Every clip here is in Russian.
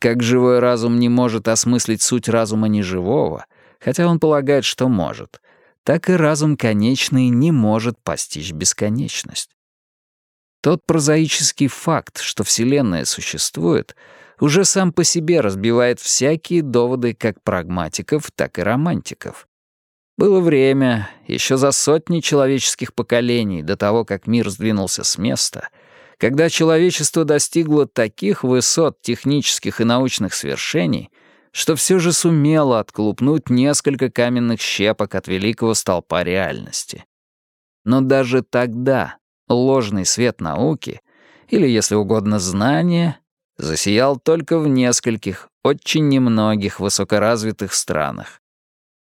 как живой разум не может осмыслить суть разума неживого, хотя он полагает, что может, так и разум конечный не может постичь бесконечность. Тот прозаический факт, что Вселенная существует, уже сам по себе разбивает всякие доводы как прагматиков, так и романтиков. Было время, еще за сотни человеческих поколений до того, как мир сдвинулся с места, когда человечество достигло таких высот технических и научных свершений, что все же сумело отклупнуть несколько каменных щепок от великого столпа реальности. Но даже тогда ложный свет науки, или, если угодно, знания, засиял только в нескольких, очень немногих высокоразвитых странах,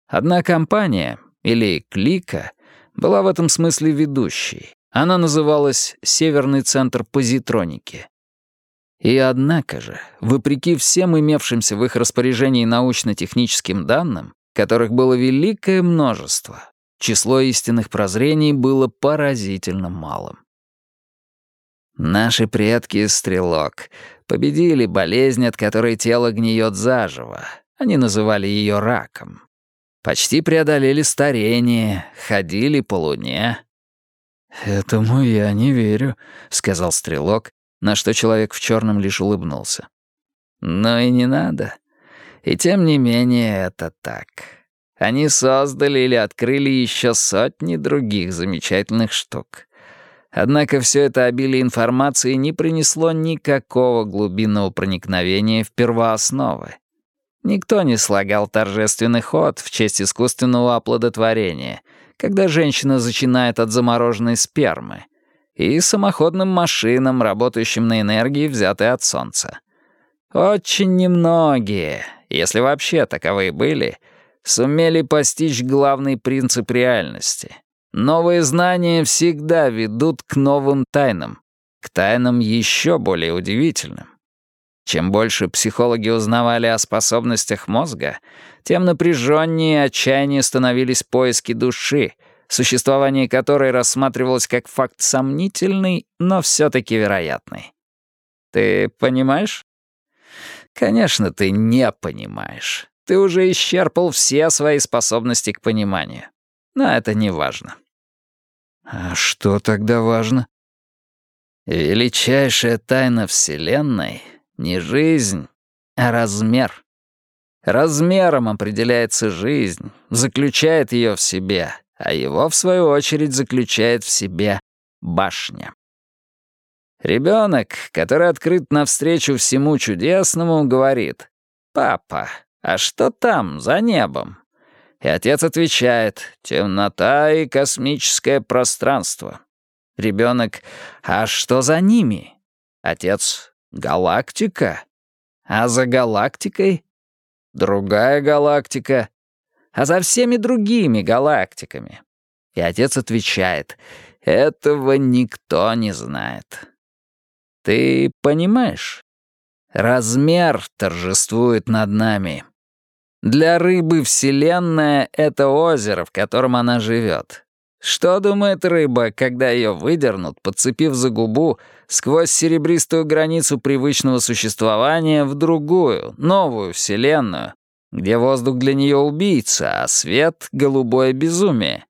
Одна компания, или клика, была в этом смысле ведущей. Она называлась «Северный центр позитроники». И однако же, вопреки всем имевшимся в их распоряжении научно-техническим данным, которых было великое множество, число истинных прозрений было поразительно малым. Наши предки, стрелок, победили болезнь, от которой тело гниет заживо. Они называли ее раком. Почти преодолели старение, ходили по луне». «Этому я не верю», — сказал Стрелок, на что человек в черном лишь улыбнулся. «Ну и не надо. И тем не менее это так. Они создали или открыли еще сотни других замечательных штук. Однако все это обилие информации не принесло никакого глубинного проникновения в первоосновы. Никто не слагал торжественный ход в честь искусственного оплодотворения, когда женщина зачинает от замороженной спермы, и самоходным машинам, работающим на энергии, взятой от солнца. Очень немногие, если вообще таковые были, сумели постичь главный принцип реальности. Новые знания всегда ведут к новым тайнам, к тайнам еще более удивительным. Чем больше психологи узнавали о способностях мозга, тем напряженнее и отчаяннее становились поиски души, существование которой рассматривалось как факт сомнительный, но все-таки вероятный. Ты понимаешь? Конечно, ты не понимаешь. Ты уже исчерпал все свои способности к пониманию. Но это не важно. А что тогда важно? Величайшая тайна Вселенной не жизнь, а размер. Размером определяется жизнь, заключает ее в себе, а его, в свою очередь, заключает в себе башня. Ребенок, который открыт навстречу всему чудесному, говорит «Папа, а что там, за небом?» И отец отвечает «Темнота и космическое пространство». Ребенок «А что за ними?» Отец Галактика? А за галактикой? Другая галактика. А за всеми другими галактиками? И отец отвечает, этого никто не знает. Ты понимаешь? Размер торжествует над нами. Для рыбы Вселенная — это озеро, в котором она живет. Что думает рыба, когда ее выдернут, подцепив за губу, сквозь серебристую границу привычного существования в другую, новую вселенную, где воздух для нее убийца, а свет — голубое безумие,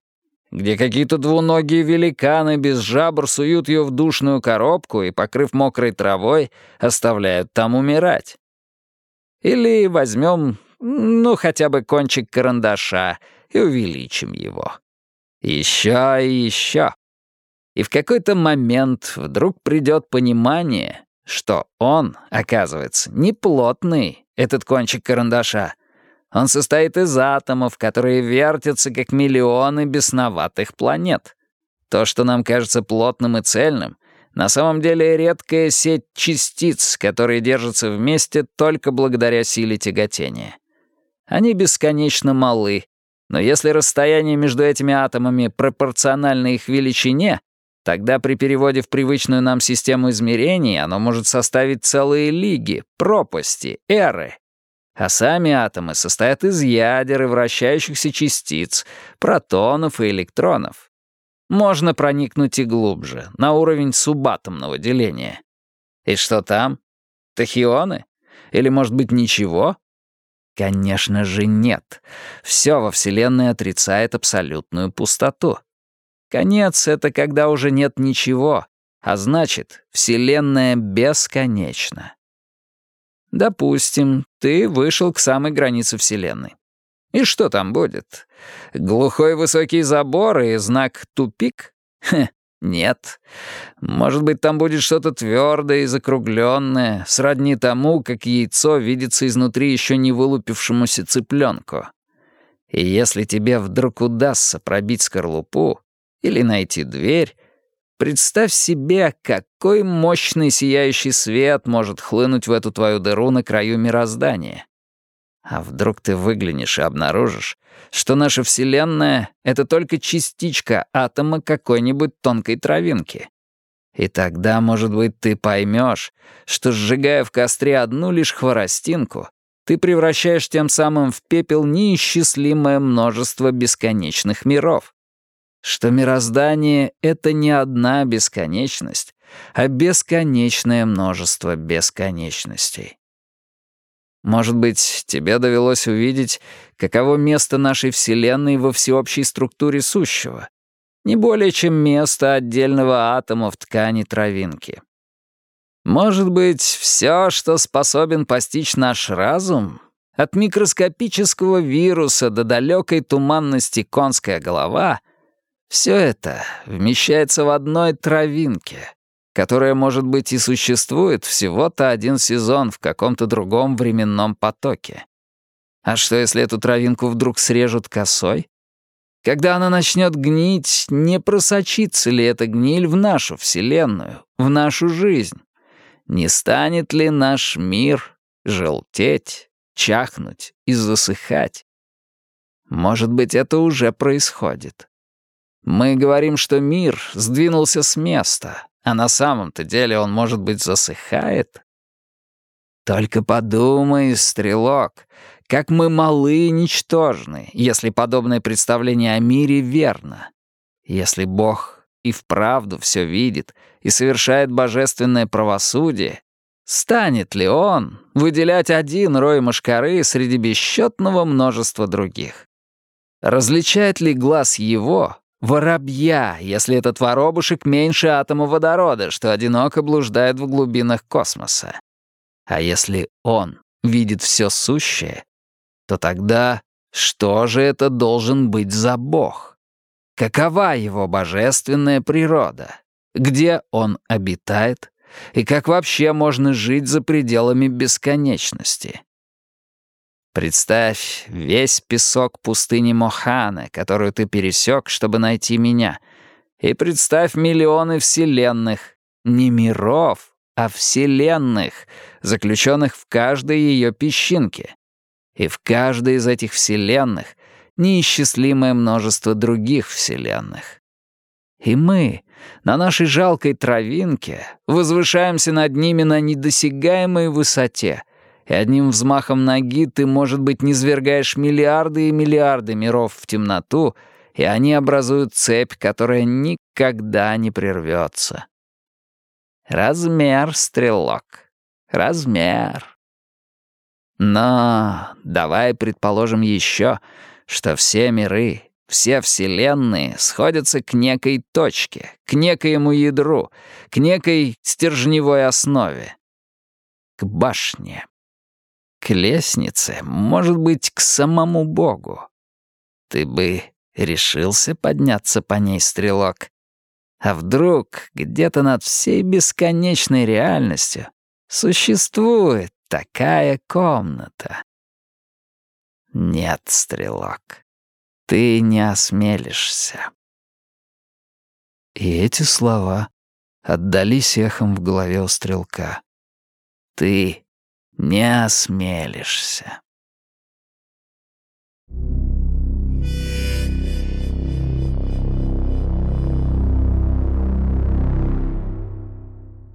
где какие-то двуногие великаны без жабр суют ее в душную коробку и, покрыв мокрой травой, оставляют там умирать. Или возьмем, ну, хотя бы кончик карандаша и увеличим его. Еще и еще. И в какой-то момент вдруг придет понимание, что он, оказывается, не плотный, этот кончик карандаша. Он состоит из атомов, которые вертятся, как миллионы бесноватых планет. То, что нам кажется плотным и цельным, на самом деле редкая сеть частиц, которые держатся вместе только благодаря силе тяготения. Они бесконечно малы, но если расстояние между этими атомами пропорционально их величине, тогда при переводе в привычную нам систему измерений оно может составить целые лиги, пропасти, эры. А сами атомы состоят из ядер и вращающихся частиц, протонов и электронов. Можно проникнуть и глубже, на уровень субатомного деления. И что там? Тахионы? Или, может быть, ничего? Конечно же, нет. Все во Вселенной отрицает абсолютную пустоту. Конец — это когда уже нет ничего, а значит, Вселенная бесконечна. Допустим, ты вышел к самой границе Вселенной. И что там будет? Глухой высокий забор и знак «тупик»? Хе, нет. Может быть, там будет что-то твердое и закругленное, сродни тому, как яйцо видится изнутри еще не вылупившемуся цыпленку. И если тебе вдруг удастся пробить скорлупу или найти дверь, представь себе, какой мощный сияющий свет может хлынуть в эту твою дыру на краю мироздания. А вдруг ты выглянешь и обнаружишь, что наша Вселенная — это только частичка атома какой-нибудь тонкой травинки. И тогда, может быть, ты поймешь, что, сжигая в костре одну лишь хворостинку, ты превращаешь тем самым в пепел неисчислимое множество бесконечных миров. Что мироздание — это не одна бесконечность, а бесконечное множество бесконечностей. Может быть, тебе довелось увидеть, каково место нашей Вселенной во всеобщей структуре сущего. Не более чем место отдельного атома в ткани травинки. Может быть, все, что способен постичь наш разум, от микроскопического вируса до далекой туманности конская голова, все это вмещается в одной травинке, которая, может быть, и существует всего-то один сезон в каком-то другом временном потоке. А что, если эту травинку вдруг срежут косой? Когда она начнет гнить, не просочится ли эта гниль в нашу Вселенную, в нашу жизнь? Не станет ли наш мир желтеть, чахнуть и засыхать? Может быть, это уже происходит. Мы говорим, что мир сдвинулся с места, а на самом-то деле он, может быть, засыхает? Только подумай, стрелок, как мы малы и ничтожны, если подобное представление о мире верно. Если Бог и вправду все видит и совершает божественное правосудие, станет ли он выделять один рой мошкары среди бесчетного множества других? Различает ли глаз его Воробья, если этот воробушек меньше атома водорода, что одиноко блуждает в глубинах космоса. А если он видит все сущее, то тогда что же это должен быть за бог? Какова его божественная природа? Где он обитает? И как вообще можно жить за пределами бесконечности? Представь весь песок пустыни Мохана, которую ты пересек, чтобы найти меня. И представь миллионы вселенных, не миров, а вселенных, заключенных в каждой ее песчинке. И в каждой из этих вселенных неисчислимое множество других вселенных. И мы на нашей жалкой травинке возвышаемся над ними на недосягаемой высоте — и одним взмахом ноги ты, может быть, низвергаешь миллиарды и миллиарды миров в темноту, и они образуют цепь, которая никогда не прервется. Размер, стрелок, размер. Но давай предположим еще, что все миры, все вселенные сходятся к некой точке, к некоему ядру, к некой стержневой основе, к башне лестнице, может быть, к самому Богу. Ты бы решился подняться по ней, стрелок? А вдруг где-то над всей бесконечной реальностью существует такая комната? Нет, стрелок, ты не осмелишься. И эти слова отдались эхом в голове у стрелка. Ты не осмелишься.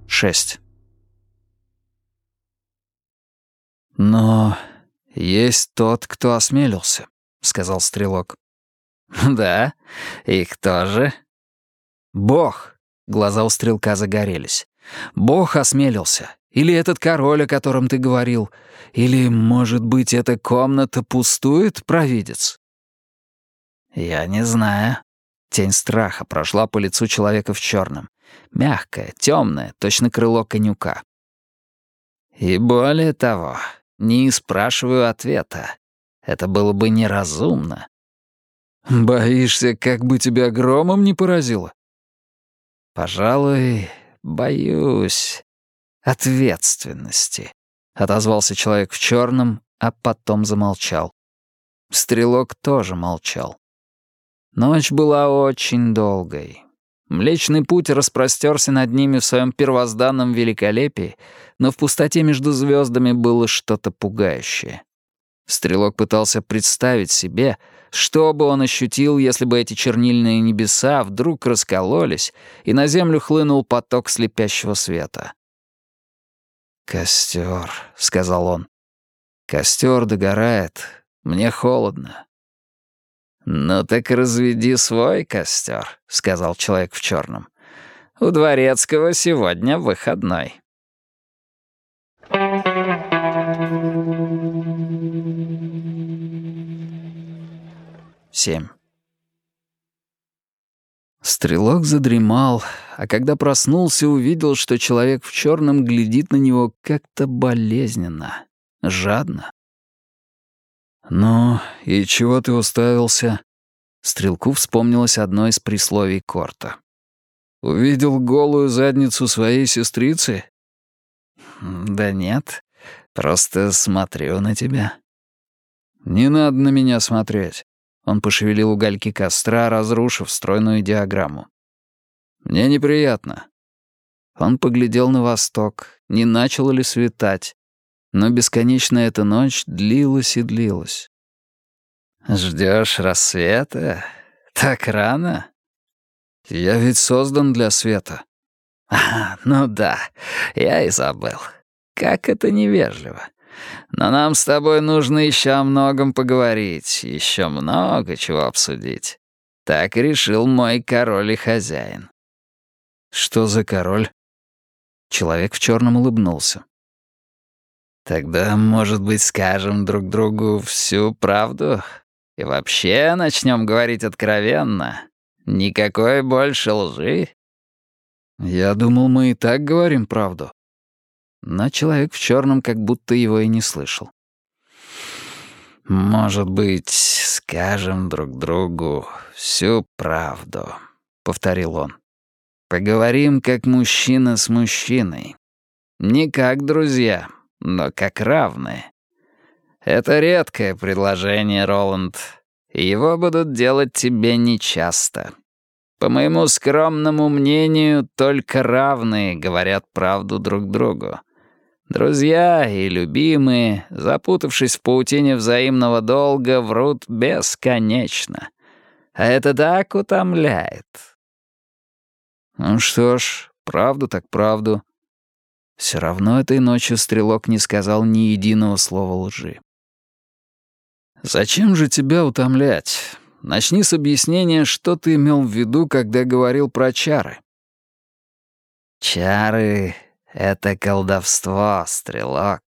Шесть. «Но есть тот, кто осмелился», — сказал Стрелок. «Да? И кто же?» «Бог», — глаза у Стрелка загорелись. Бог осмелился. Или этот король, о котором ты говорил. Или, может быть, эта комната пустует, провидец?» «Я не знаю». Тень страха прошла по лицу человека в черном. Мягкая, темная, точно крыло конюка. И более того, не спрашиваю ответа. Это было бы неразумно. «Боишься, как бы тебя громом не поразило?» «Пожалуй, боюсь ответственности», — отозвался человек в черном, а потом замолчал. Стрелок тоже молчал. Ночь была очень долгой. Млечный путь распростерся над ними в своем первозданном великолепии, но в пустоте между звездами было что-то пугающее. Стрелок пытался представить себе, что бы он ощутил, если бы эти чернильные небеса вдруг раскололись, и на землю хлынул поток слепящего света. «Костер», — сказал он. «Костер догорает. Мне холодно. «Ну так разведи свой костер», — сказал человек в черном. «У дворецкого сегодня выходной». Семь. Стрелок задремал, а когда проснулся, увидел, что человек в черном глядит на него как-то болезненно, жадно. «Ну, и чего ты уставился?» Стрелку вспомнилось одно из присловий Корта. «Увидел голую задницу своей сестрицы?» «Да нет, просто смотрю на тебя». «Не надо на меня смотреть». Он пошевелил угольки костра, разрушив стройную диаграмму. «Мне неприятно». Он поглядел на восток, не начало ли светать, но бесконечно эта ночь длилась и длилась. «Ждешь рассвета? Так рано?» «Я ведь создан для света». «А, ну да, я и забыл. Как это невежливо. Но нам с тобой нужно еще о многом поговорить, еще много чего обсудить. Так решил мой король и хозяин». «Что за король?» Человек в черном улыбнулся. Тогда, может быть, скажем друг другу всю правду? И вообще начнем говорить откровенно. Никакой больше лжи. Я думал, мы и так говорим правду. Но человек в черном как будто его и не слышал. «Может быть, скажем друг другу всю правду», — повторил он. «Поговорим как мужчина с мужчиной. Не как друзья, но как равные. Это редкое предложение, Роланд, и его будут делать тебе нечасто. По моему скромному мнению, только равные говорят правду друг другу. Друзья и любимые, запутавшись в паутине взаимного долга, врут бесконечно. А это так утомляет. Ну что ж, правду так правду. Все равно этой ночью Стрелок не сказал ни единого слова лжи. «Зачем же тебя утомлять? Начни с объяснения, что ты имел в виду, когда говорил про чары». «Чары — это колдовство, Стрелок.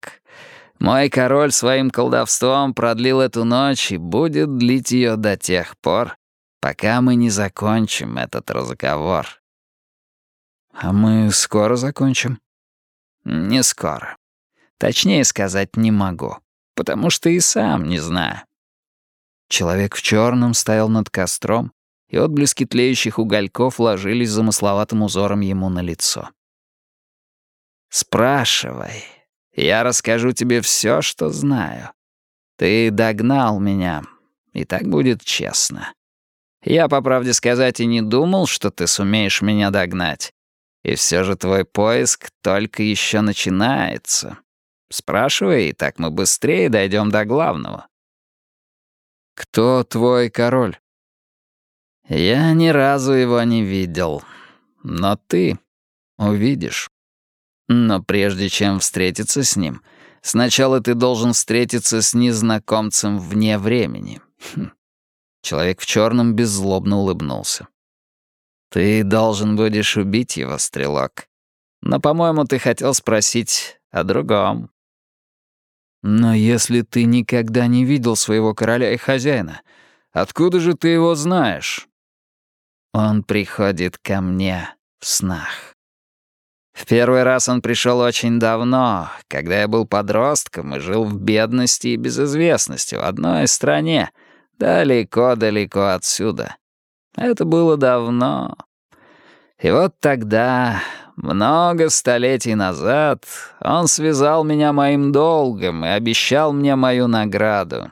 Мой король своим колдовством продлил эту ночь и будет длить ее до тех пор, пока мы не закончим этот разговор». «А мы скоро закончим?» Не скоро. Точнее сказать не могу, потому что и сам не знаю. Человек в черном стоял над костром, и отблески тлеющих угольков ложились замысловатым узором ему на лицо. «Спрашивай. Я расскажу тебе все, что знаю. Ты догнал меня, и так будет честно. Я, по правде сказать, и не думал, что ты сумеешь меня догнать. И все же твой поиск только еще начинается. Спрашивай, и так мы быстрее дойдем до главного. Кто твой король? Я ни разу его не видел. Но ты увидишь. Но прежде чем встретиться с ним, сначала ты должен встретиться с незнакомцем вне времени. Хм. Человек в черном беззлобно улыбнулся. Ты должен будешь убить его, стрелок. Но, по-моему, ты хотел спросить о другом. Но если ты никогда не видел своего короля и хозяина, откуда же ты его знаешь? Он приходит ко мне в снах. В первый раз он пришел очень давно, когда я был подростком и жил в бедности и безызвестности в одной стране, далеко-далеко отсюда. Это было давно. И вот тогда, много столетий назад, он связал меня моим долгом и обещал мне мою награду.